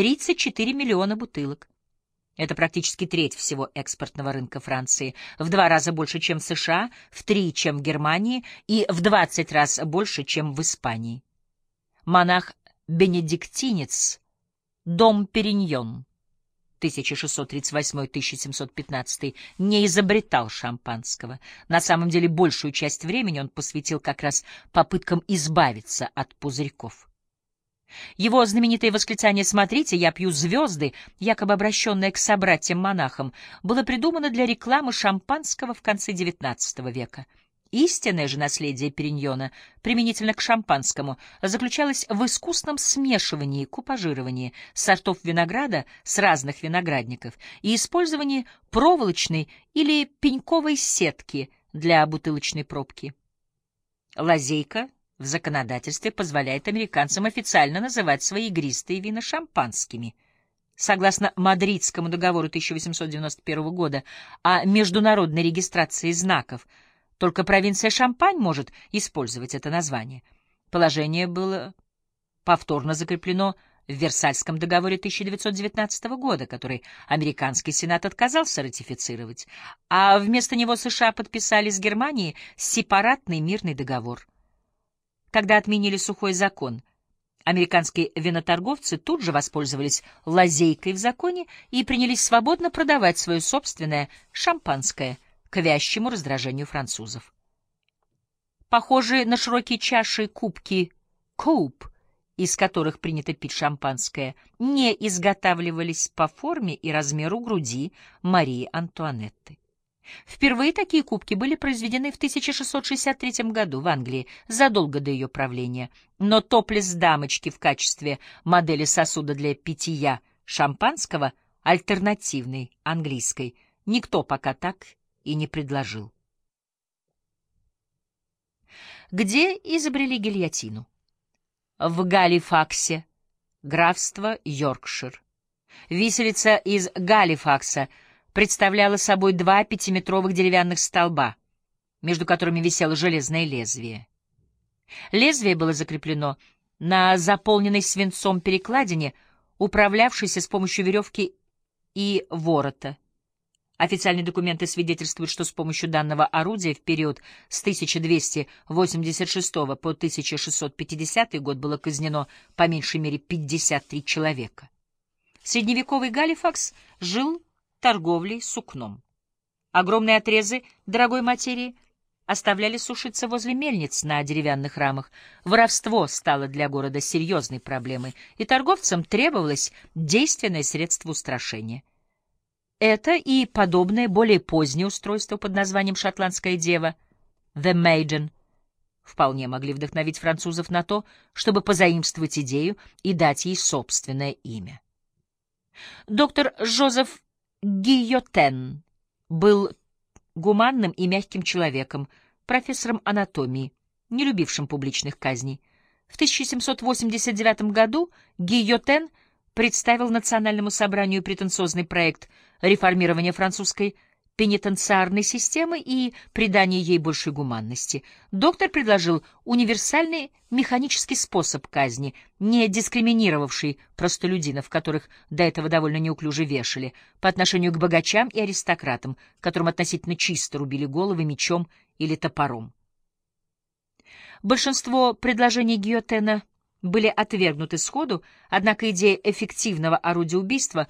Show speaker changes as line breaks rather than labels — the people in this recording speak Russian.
34 миллиона бутылок. Это практически треть всего экспортного рынка Франции, в два раза больше, чем в США, в три, чем в Германии, и в 20 раз больше, чем в Испании. Монах-бенедиктинец, дом Периньон, 1638-1715, не изобретал шампанского. На самом деле большую часть времени он посвятил как раз попыткам избавиться от пузырьков. Его знаменитое восклицание «Смотрите, я пью звезды», якобы обращенное к собратьям-монахам, было придумано для рекламы шампанского в конце XIX века. Истинное же наследие Периньона, применительно к шампанскому, заключалось в искусном смешивании, купажировании сортов винограда с разных виноградников и использовании проволочной или пеньковой сетки для бутылочной пробки. Лазейка — в законодательстве позволяет американцам официально называть свои игристые вина шампанскими. Согласно Мадридскому договору 1891 года о международной регистрации знаков, только провинция Шампань может использовать это название. Положение было повторно закреплено в Версальском договоре 1919 года, который американский сенат отказался ратифицировать, а вместо него США подписали с Германией сепаратный мирный договор. Когда отменили сухой закон, американские виноторговцы тут же воспользовались лазейкой в законе и принялись свободно продавать свое собственное шампанское к вящему раздражению французов. Похожие на широкие чаши кубки «коуп», из которых принято пить шампанское, не изготавливались по форме и размеру груди Марии Антуанетты. Впервые такие кубки были произведены в 1663 году в Англии, задолго до ее правления, но топлес дамочки в качестве модели сосуда для питья шампанского, альтернативной английской, никто пока так и не предложил. Где изобрели гильотину? В Галифаксе, графство Йоркшир. Виселица из Галифакса — представляла собой два пятиметровых деревянных столба, между которыми висело железное лезвие. Лезвие было закреплено на заполненной свинцом перекладине, управлявшейся с помощью веревки и ворота. Официальные документы свидетельствуют, что с помощью данного орудия в период с 1286 по 1650 год было казнено по меньшей мере 53 человека. Средневековый Галифакс жил торговлей сукном. Огромные отрезы дорогой материи оставляли сушиться возле мельниц на деревянных рамах. Воровство стало для города серьезной проблемой, и торговцам требовалось действенное средство устрашения. Это и подобное более позднее устройство под названием «Шотландская дева» — «The Maiden» вполне могли вдохновить французов на то, чтобы позаимствовать идею и дать ей собственное имя. Доктор Жозеф Гийотен был гуманным и мягким человеком, профессором анатомии, не любившим публичных казней. В 1789 году Гийотен представил Национальному собранию претенциозный проект реформирования французской пенитенциарной системы и придания ей большей гуманности. Доктор предложил универсальный механический способ казни, не дискриминировавший простолюдинов, которых до этого довольно неуклюже вешали, по отношению к богачам и аристократам, которым относительно чисто рубили головы мечом или топором. Большинство предложений Гиотена были отвергнуты сходу, однако идея эффективного орудия убийства